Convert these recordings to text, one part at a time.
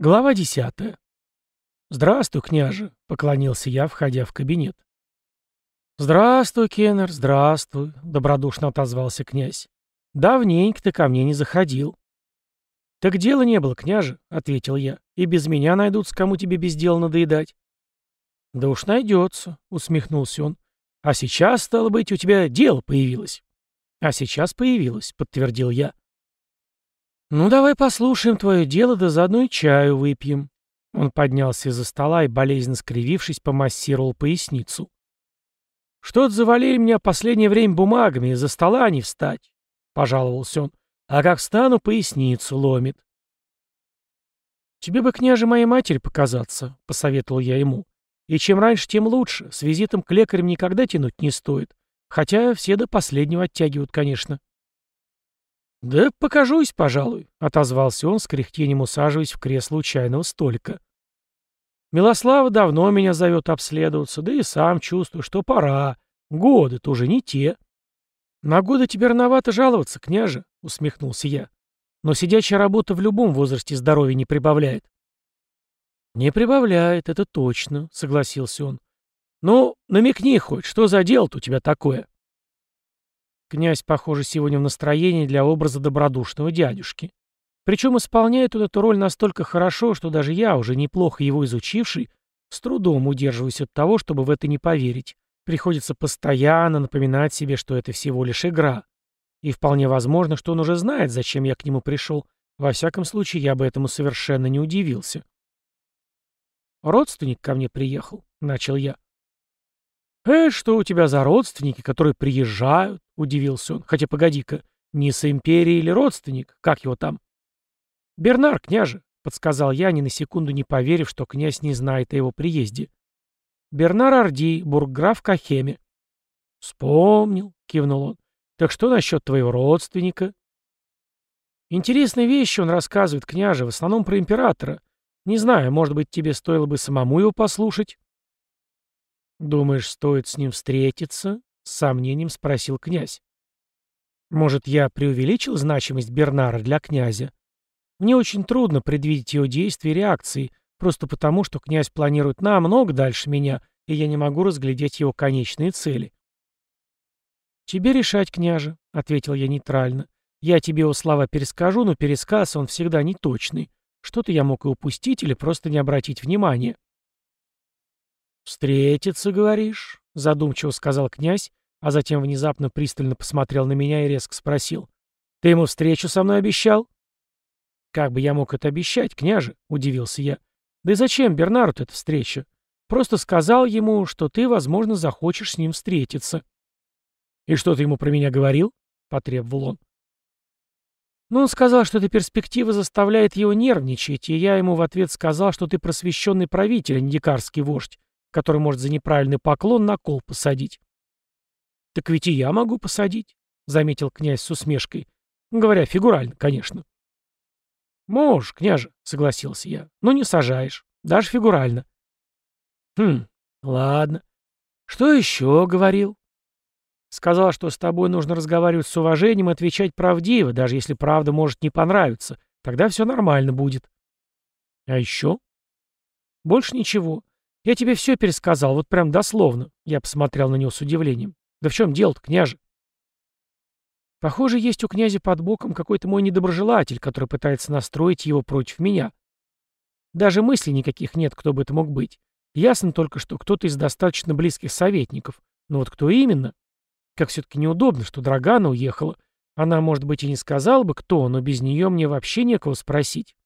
Глава десятая. «Здравствуй, княже», — поклонился я, входя в кабинет. «Здравствуй, Кеннер, здравствуй», — добродушно отозвался князь. «Давненько ты ко мне не заходил». «Так дела не было, княже», — ответил я. «И без меня найдутся, кому тебе без дела надоедать». «Да уж найдется», — усмехнулся он. «А сейчас, стало быть, у тебя дело появилось». «А сейчас появилось», — подтвердил я. «Ну, давай послушаем твое дело, да заодно и чаю выпьем». Он поднялся из-за стола и, болезненно скривившись, помассировал поясницу. «Что-то завалили меня последнее время бумагами, из-за стола не встать», — пожаловался он. «А как встану, поясницу ломит». «Тебе бы, княже, моей матери показаться», — посоветовал я ему. «И чем раньше, тем лучше. С визитом к лекарям никогда тянуть не стоит. Хотя все до последнего оттягивают, конечно». «Да покажусь, пожалуй», — отозвался он с кряхтением усаживаясь в кресло у чайного столика. «Милослава давно меня зовет обследоваться, да и сам чувствую, что пора. Годы-то уже не те». «На годы тебе рановато жаловаться, княже», — усмехнулся я. «Но сидячая работа в любом возрасте здоровья не прибавляет». «Не прибавляет, это точно», — согласился он. «Ну, намекни хоть, что за дело-то у тебя такое?» Князь, похоже, сегодня в настроении для образа добродушного дядюшки. Причем исполняет он эту роль настолько хорошо, что даже я, уже неплохо его изучивший, с трудом удерживаюсь от того, чтобы в это не поверить. Приходится постоянно напоминать себе, что это всего лишь игра. И вполне возможно, что он уже знает, зачем я к нему пришел. Во всяком случае, я бы этому совершенно не удивился. «Родственник ко мне приехал», — начал я. «Э, что у тебя за родственники, которые приезжают?» — удивился он. «Хотя, погоди-ка, не с империей или родственник? Как его там?» «Бернар, княже», — подсказал я, ни на секунду не поверив, что князь не знает о его приезде. «Бернар Орди, бургграф Кахеме». «Вспомнил», — кивнул он. «Так что насчет твоего родственника?» «Интересные вещи он рассказывает, княже, в основном про императора. Не знаю, может быть, тебе стоило бы самому его послушать?» «Думаешь, стоит с ним встретиться?» — с сомнением спросил князь. «Может, я преувеличил значимость Бернара для князя? Мне очень трудно предвидеть его действия и реакции, просто потому, что князь планирует намного дальше меня, и я не могу разглядеть его конечные цели». «Тебе решать, княже», — ответил я нейтрально. «Я тебе его слова перескажу, но пересказ он всегда неточный. Что-то я мог и упустить или просто не обратить внимания». «Встретиться, говоришь?» — задумчиво сказал князь, а затем внезапно пристально посмотрел на меня и резко спросил. «Ты ему встречу со мной обещал?» «Как бы я мог это обещать, княже?» — удивился я. «Да и зачем Бернарду эта встреча? Просто сказал ему, что ты, возможно, захочешь с ним встретиться». «И что ты ему про меня говорил?» — потребовал он. «Ну, он сказал, что эта перспектива заставляет его нервничать, и я ему в ответ сказал, что ты просвещенный правитель, а не дикарский вождь, который может за неправильный поклон на кол посадить. «Так ведь и я могу посадить», — заметил князь с усмешкой. Говоря фигурально, конечно. «Можешь, княже», — согласился я, — «но не сажаешь, даже фигурально». «Хм, ладно. Что еще говорил?» «Сказал, что с тобой нужно разговаривать с уважением и отвечать правдиво, даже если правда может не понравиться. Тогда все нормально будет». «А еще?» «Больше ничего. Я тебе все пересказал, вот прям дословно. Я посмотрел на него с удивлением. Да в чем дело-то, княже? Похоже, есть у князя под боком какой-то мой недоброжелатель, который пытается настроить его против меня. Даже мыслей никаких нет, кто бы это мог быть. Ясно только, что кто-то из достаточно близких советников. Но вот кто именно? Как все-таки неудобно, что Драгана уехала. Она, может быть, и не сказала бы, кто, но без нее мне вообще некого спросить.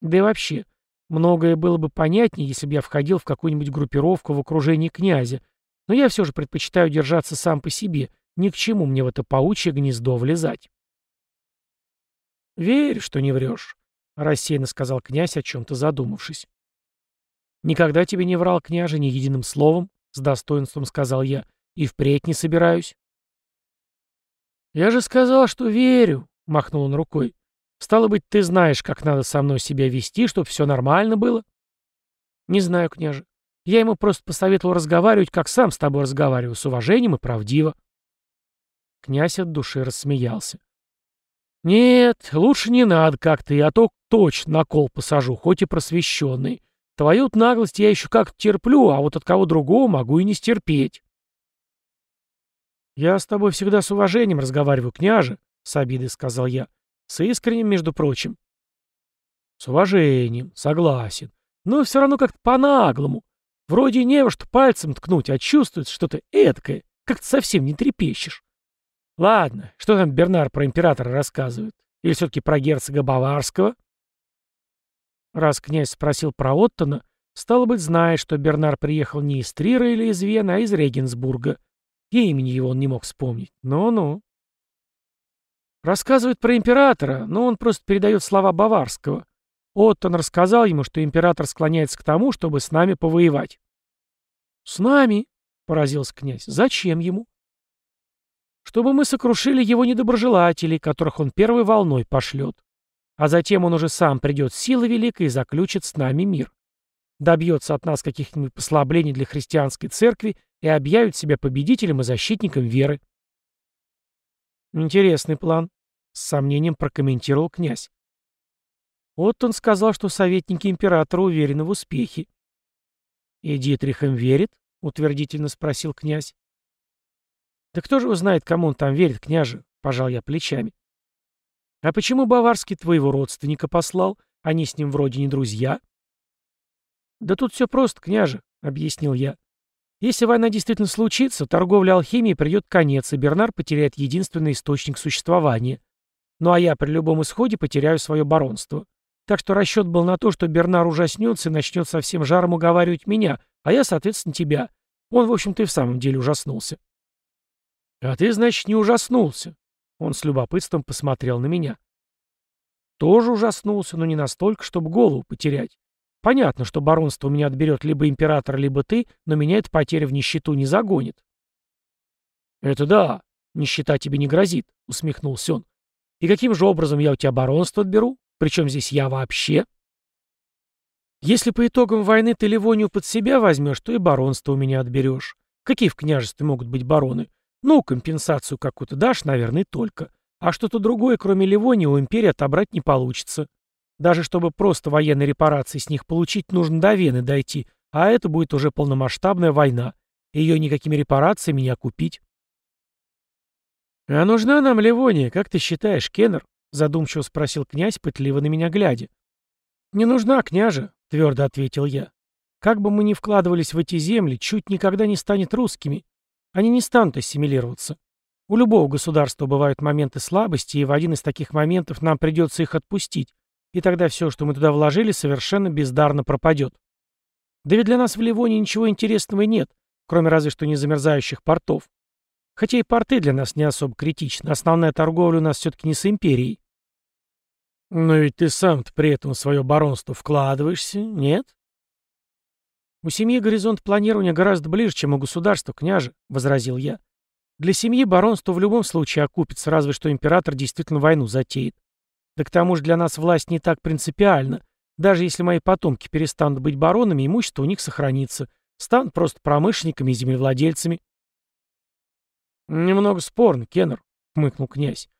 Да и вообще, Многое было бы понятнее, если бы я входил в какую-нибудь группировку в окружении князя, но я все же предпочитаю держаться сам по себе, ни к чему мне в это паучье гнездо влезать. «Верю, что не врешь», — рассеянно сказал князь, о чем-то задумавшись. «Никогда тебе не врал, княже, ни единым словом», — с достоинством сказал я, — «и впредь не собираюсь». «Я же сказал, что верю», — махнул он рукой. Стало быть, ты знаешь, как надо со мной себя вести, чтобы все нормально было? Не знаю, княже. Я ему просто посоветовал разговаривать, как сам с тобой разговариваю, с уважением и правдиво. Князь от души рассмеялся. «Нет, лучше не надо как-то, я то точно на кол посажу, хоть и просвещенный. Твою наглость я еще как-то терплю, а вот от кого другого могу и не стерпеть». «Я с тобой всегда с уважением разговариваю, княже», — с обидой сказал я. «С искренним, между прочим». «С уважением, согласен. Но все равно как-то по-наглому. Вроде не во что пальцем ткнуть, а чувствуется что-то эткое, как-то совсем не трепещешь. Ладно, что там Бернар про императора рассказывает? Или все-таки про герцога Баварского?» Раз князь спросил про Оттона, стало быть, знает, что Бернар приехал не из Трира или из Вены, а из Регенсбурга. И имени его он не мог вспомнить. Ну-ну. Рассказывает про императора, но он просто передает слова Баварского. Оттон рассказал ему, что император склоняется к тому, чтобы с нами повоевать. «С нами?» — поразился князь. «Зачем ему?» «Чтобы мы сокрушили его недоброжелателей, которых он первой волной пошлет. А затем он уже сам придет силой великой и заключит с нами мир. Добьется от нас каких-нибудь послаблений для христианской церкви и объявит себя победителем и защитником веры». «Интересный план», — с сомнением прокомментировал князь. Оттон сказал, что советники императора уверены в успехе. «И Дитрих им верит?» — утвердительно спросил князь. «Да кто же узнает, кому он там верит, княже?» — пожал я плечами. «А почему Баварский твоего родственника послал? Они с ним вроде не друзья». «Да тут все просто, княже», — объяснил я. «Если война действительно случится, торговля алхимией придет конец, и Бернар потеряет единственный источник существования. Ну а я при любом исходе потеряю свое баронство. Так что расчет был на то, что Бернар ужаснется и начнет со всем жаром уговаривать меня, а я, соответственно, тебя. Он, в общем-то, и в самом деле ужаснулся. «А ты, значит, не ужаснулся?» Он с любопытством посмотрел на меня. «Тоже ужаснулся, но не настолько, чтобы голову потерять. Понятно, что баронство у меня отберет либо император, либо ты, но меня эта потеря в нищету не загонит». «Это да, нищета тебе не грозит», — усмехнулся он. «И каким же образом я у тебя баронство отберу? Причем здесь я вообще? Если по итогам войны ты Ливонию под себя возьмешь, то и баронство у меня отберешь. Какие в княжестве могут быть бароны? Ну, компенсацию какую-то дашь, наверное, только. А что-то другое, кроме Ливонии, у империи отобрать не получится. Даже чтобы просто военные репарации с них получить, нужно до Вены дойти, а это будет уже полномасштабная война. Ее никакими репарациями не окупить. «А нужна нам Ливония, как ты считаешь, Кеннер?» Задумчиво спросил князь, пытливо на меня глядя. «Не нужна, княже», — твердо ответил я. «Как бы мы ни вкладывались в эти земли, чуть никогда не станет русскими. Они не станут ассимилироваться. У любого государства бывают моменты слабости, и в один из таких моментов нам придется их отпустить, и тогда все, что мы туда вложили, совершенно бездарно пропадет. Да ведь для нас в Ливоне ничего интересного нет, кроме разве что незамерзающих портов. Хотя и порты для нас не особо критичны, основная торговля у нас все-таки не с империей. Но ведь ты сам-то при этом в свое баронство вкладываешься, нет? У семьи горизонт планирования гораздо ближе, чем у государства, княже, — возразил я. Для семьи баронство в любом случае окупится, разве что император действительно войну затеет. Да к тому же для нас власть не так принципиальна. Даже если мои потомки перестанут быть баронами, имущество у них сохранится. Станут просто промышленниками и землевладельцами. Немного спорно, Кеннер, — хмыкнул князь.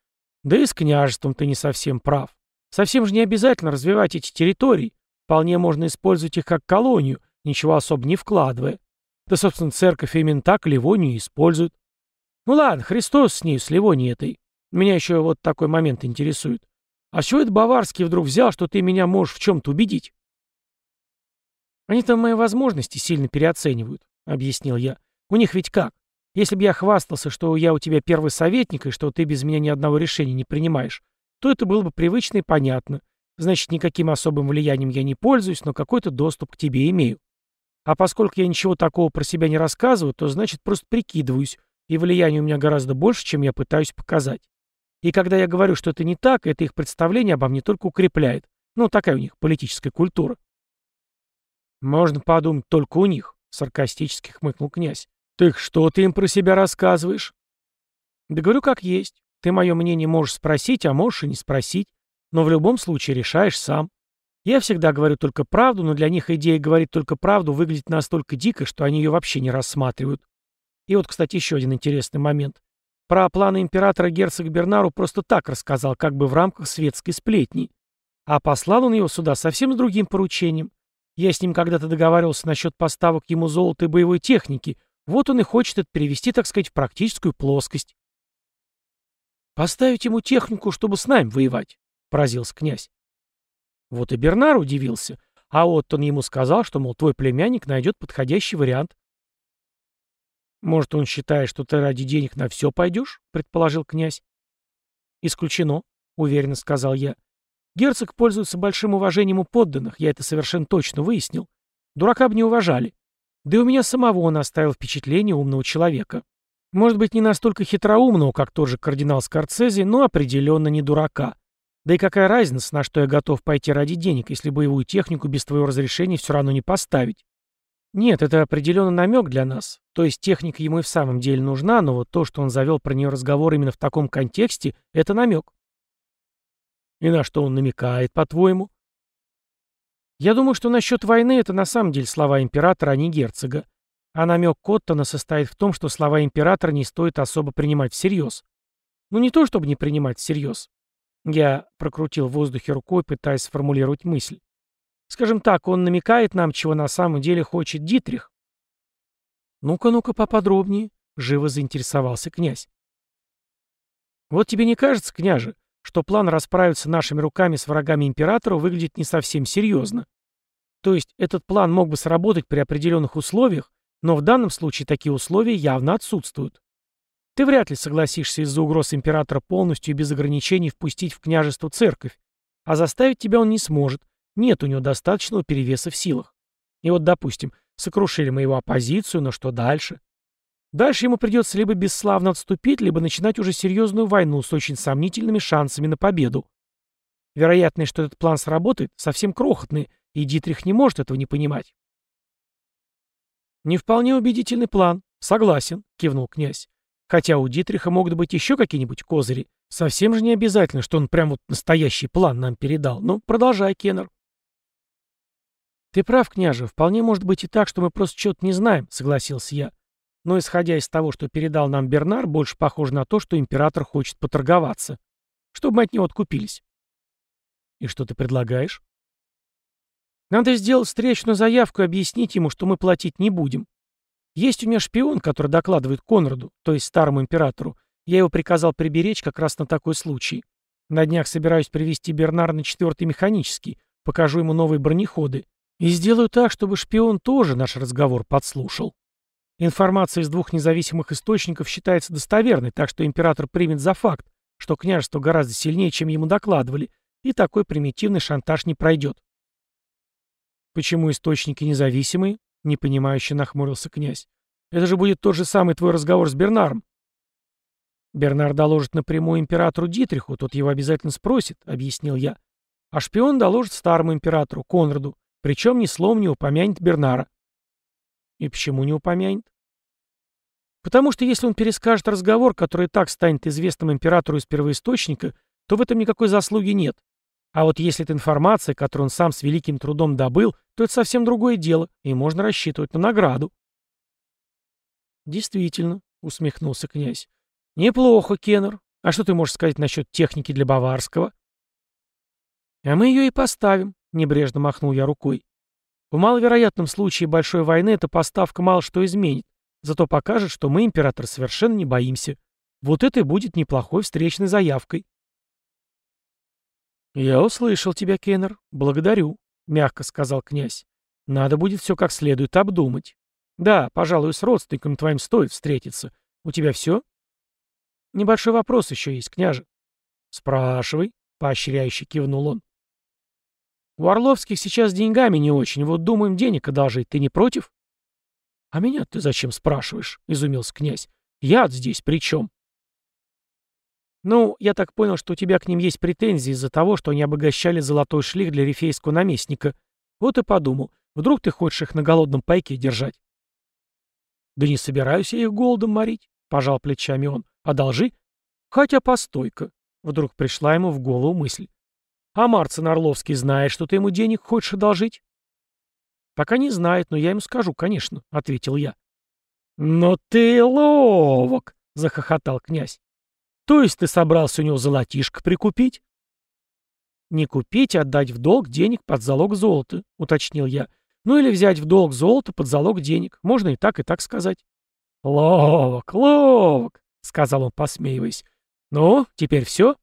Да и с княжеством ты не совсем прав. Совсем же не обязательно развивать эти территории. Вполне можно использовать их как колонию, ничего особо не вкладывая. Да, собственно, церковь именно так Ливонию использует. Ну ладно, Христос с ней, с Ливонией этой. Меня еще вот такой момент интересует. А чего это Баварский вдруг взял, что ты меня можешь в чем-то убедить? Они там мои возможности сильно переоценивают, объяснил я. У них ведь как? Если бы я хвастался, что я у тебя первый советник и что ты без меня ни одного решения не принимаешь, то это было бы привычно и понятно. Значит, никаким особым влиянием я не пользуюсь, но какой-то доступ к тебе имею. А поскольку я ничего такого про себя не рассказываю, то значит просто прикидываюсь, и влияние у меня гораздо больше, чем я пытаюсь показать. И когда я говорю, что это не так, это их представление обо мне только укрепляет. Ну, такая у них политическая культура. Можно подумать только у них, саркастически хмыкнул князь. Так что ты им про себя рассказываешь? Да говорю как есть. Ты мое мнение можешь спросить, а можешь и не спросить. Но в любом случае решаешь сам. Я всегда говорю только правду, но для них идея говорить только правду выглядит настолько дико, что они ее вообще не рассматривают. И вот, кстати, еще один интересный момент. про планы императора герцог Бернару просто так рассказал, как бы в рамках светской сплетни. А послал он его сюда совсем с другим поручением. Я с ним когда-то договаривался насчет поставок ему золота и боевой техники. Вот он и хочет это перевести, так сказать, в практическую плоскость. «Поставить ему технику, чтобы с нами воевать», — поразился князь. Вот и Бернар удивился. А вот он ему сказал, что, мол, твой племянник найдет подходящий вариант. «Может, он считает, что ты ради денег на все пойдешь?» — предположил князь. «Исключено», — уверенно сказал я. «Герцог пользуется большим уважением у подданных, я это совершенно точно выяснил. Дурака бы не уважали. Да и у меня самого он оставил впечатление умного человека. Может быть, не настолько хитроумного, как тот же кардинал Скорцези, но определенно не дурака. Да и какая разница, на что я готов пойти ради денег, если боевую технику без твоего разрешения все равно не поставить? Нет, это определенно намек для нас. То есть техника ему и в самом деле нужна, но вот то, что он завел про нее разговор именно в таком контексте, это намек. И на что он намекает, по-твоему? Я думаю, что насчет войны это на самом деле слова императора, а не герцога. А намек Коттона состоит в том, что слова императора не стоит особо принимать всерьез. Ну не то, чтобы не принимать всерьез. Я прокрутил в воздухе рукой, пытаясь сформулировать мысль. Скажем так, он намекает нам, чего на самом деле хочет Дитрих. «Ну-ка, ну-ка, поподробнее», — живо заинтересовался князь. «Вот тебе не кажется, княже, что план расправиться нашими руками с врагами императора выглядит не совсем серьезно? То есть этот план мог бы сработать при определенных условиях, но в данном случае такие условия явно отсутствуют. Ты вряд ли согласишься из-за угроз императора полностью и без ограничений впустить в княжество церковь, а заставить тебя он не сможет, нет у него достаточного перевеса в силах. И вот, допустим, сокрушили мы его оппозицию, но что дальше? Дальше ему придется либо бесславно отступить, либо начинать уже серьезную войну с очень сомнительными шансами на победу. Вероятность, что этот план сработает, совсем крохотная, и Дитрих не может этого не понимать. «Не вполне убедительный план. Согласен», — кивнул князь. Хотя у Дитриха могут быть еще какие-нибудь козыри. Совсем же не обязательно, что он прям вот настоящий план нам передал. Ну, продолжай, Кеннер. Ты прав, княже. Вполне может быть и так, что мы просто что-то не знаем, согласился я. Но исходя из того, что передал нам Бернар, больше похоже на то, что император хочет поторговаться. Чтобы мы от него откупились. И что ты предлагаешь? Надо сделать встречную заявку и объяснить ему, что мы платить не будем. Есть у меня шпион, который докладывает Конраду, то есть старому императору. Я его приказал приберечь как раз на такой случай. На днях собираюсь привести Бернар на четвертый механический, покажу ему новые бронеходы. И сделаю так, чтобы шпион тоже наш разговор подслушал. Информация из двух независимых источников считается достоверной, так что император примет за факт, что княжество гораздо сильнее, чем ему докладывали, и такой примитивный шантаж не пройдет. Почему источники независимые? — непонимающе нахмурился князь. «Это же будет тот же самый твой разговор с Бернаром». «Бернар доложит напрямую императору Дитриху, тот его обязательно спросит», — объяснил я. «А шпион доложит старому императору, Конраду, причем ни словом не упомянет Бернара». «И почему не упомянет?» «Потому что если он перескажет разговор, который и так станет известным императору из первоисточника, то в этом никакой заслуги нет. А вот если это информация, которую он сам с великим трудом добыл, то это совсем другое дело, и можно рассчитывать на награду. Действительно, усмехнулся князь. Неплохо, Кеннер. А что ты можешь сказать насчет техники для Баварского? А мы ее и поставим, небрежно махнул я рукой. В маловероятном случае большой войны эта поставка мало что изменит, зато покажет, что мы, император, совершенно не боимся. Вот это и будет неплохой встречной заявкой. «Я услышал тебя, Кеннер. Благодарю», — мягко сказал князь. «Надо будет все как следует обдумать. Да, пожалуй, с родственником твоим стоит встретиться. У тебя все?» «Небольшой вопрос еще есть, княже». «Спрашивай», — поощряюще кивнул он. «У Орловских сейчас деньгами не очень, вот думаем денег одолжить. Ты не против?» «А меня ты зачем спрашиваешь?» — изумился князь. «Я здесь при чем?» «Ну, я так понял, что у тебя к ним есть претензии из-за того, что они обогащали золотой шлих для рифейского наместника. Вот и подумал, вдруг ты хочешь их на голодном пайке держать?» «Да не собираюсь я их голодом морить», — пожал плечами он. «Одолжи?» «Хотя постойка», — вдруг пришла ему в голову мысль. «А Марцин Орловский знает, что ты ему денег хочешь одолжить?» «Пока не знает, но я ему скажу, конечно», — ответил я. «Но ты ловок!» — захохотал князь. «То есть ты собрался у него золотишко прикупить?» «Не купить, а отдать в долг денег под залог золота», — уточнил я. «Ну или взять в долг золото под залог денег. Можно и так, и так сказать». «Ловок, ловок», — сказал он, посмеиваясь. «Ну, теперь все?»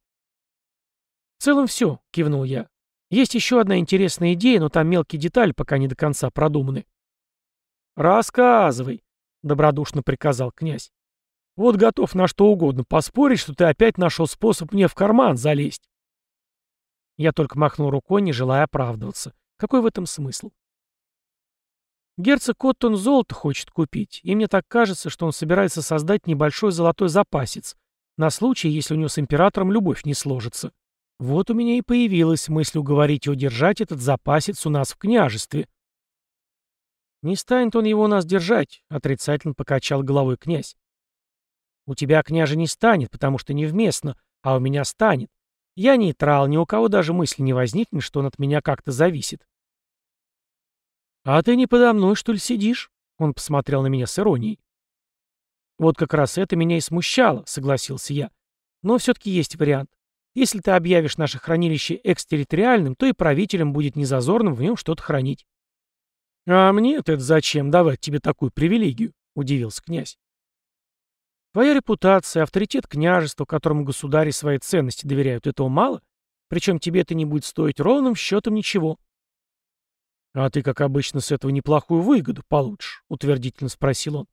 «В целом все», — кивнул я. «Есть еще одна интересная идея, но там мелкие детали пока не до конца продуманы». «Рассказывай», — добродушно приказал князь. «Вот готов на что угодно поспорить, что ты опять нашел способ мне в карман залезть». Я только махнул рукой, не желая оправдываться. Какой в этом смысл? Герцог Коттон золото хочет купить, и мне так кажется, что он собирается создать небольшой золотой запасец, на случай, если у него с императором любовь не сложится. Вот у меня и появилась мысль уговорить и удержать этот запасец у нас в княжестве. «Не станет он его у нас держать», — отрицательно покачал головой князь. «У тебя, княже, не станет, потому что невместно, а у меня станет. Я нейтрал, ни у кого даже мысли не возникнет, что он от меня как-то зависит». «А ты не подо мной, что ли, сидишь?» Он посмотрел на меня с иронией. «Вот как раз это меня и смущало», — согласился я. «Но все-таки есть вариант. Если ты объявишь наше хранилище экстерриториальным, то и правителям будет незазорным в нем что-то хранить. «А мне-то это зачем давать тебе такую привилегию?» — удивился князь. «Твоя репутация, авторитет княжества, которому государи свои ценности доверяют, этого мало? Причем тебе это не будет стоить ровным счетом ничего». «А ты, как обычно, с этого неплохую выгоду получишь», — утвердительно спросил он.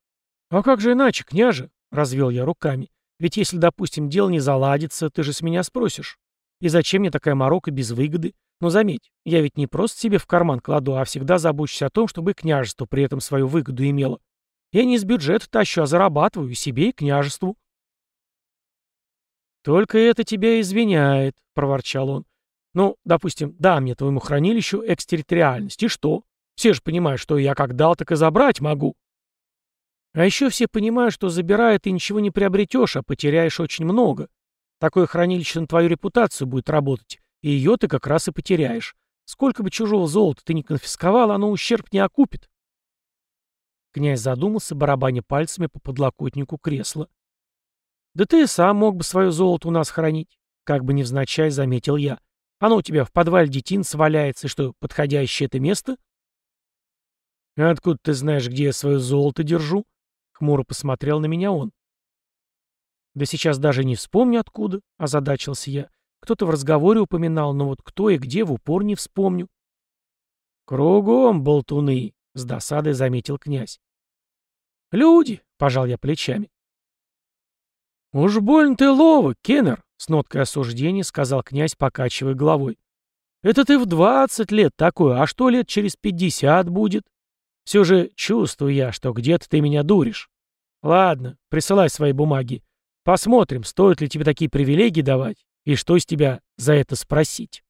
«А как же иначе, княже?» — развел я руками. «Ведь если, допустим, дело не заладится, ты же с меня спросишь. И зачем мне такая морока без выгоды? Но заметь, я ведь не просто себе в карман кладу, а всегда забочусь о том, чтобы княжество при этом свою выгоду имело. Я не из бюджета тащу, а зарабатываю себе, и княжеству. «Только это тебя извиняет», — проворчал он. «Ну, допустим, да мне твоему хранилищу экстерриториальность, и что? Все же понимают, что я как дал, так и забрать могу». А еще все понимают, что забирая ты ничего не приобретешь, а потеряешь очень много. Такое хранилище на твою репутацию будет работать, и ее ты как раз и потеряешь. Сколько бы чужого золота ты не конфисковал, оно ущерб не окупит. Князь задумался, барабаня пальцами по подлокотнику кресла. «Да ты сам мог бы свое золото у нас хранить», — как бы невзначай заметил я. «Оно у тебя в подвале детинца валяется, и что, подходящее это место?» «Откуда ты знаешь, где я свое золото держу?» — хмуро посмотрел на меня он. «Да сейчас даже не вспомню откуда», — озадачился я. Кто-то в разговоре упоминал, но вот кто и где в упор не вспомню. «Кругом болтуны», — с досадой заметил князь. «Люди», — пожал я плечами. «Уж больно ты ловок, Кеннер», — с ноткой осуждения сказал князь, покачивая головой. «Это ты в двадцать лет такой, а что лет через пятьдесят будет? Все же чувствую я, что где-то ты меня дуришь. Ладно, присылай свои бумаги. Посмотрим, стоит ли тебе такие привилегии давать, и что с тебя за это спросить?